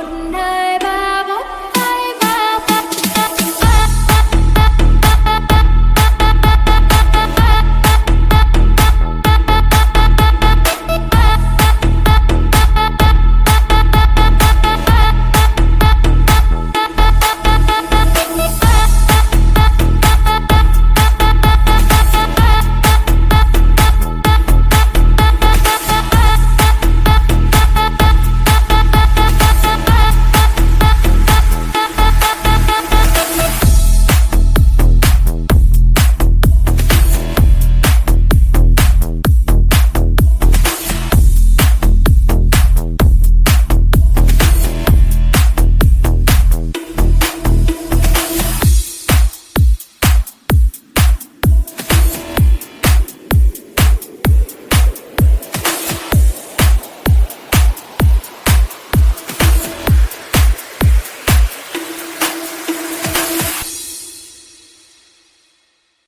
couldn't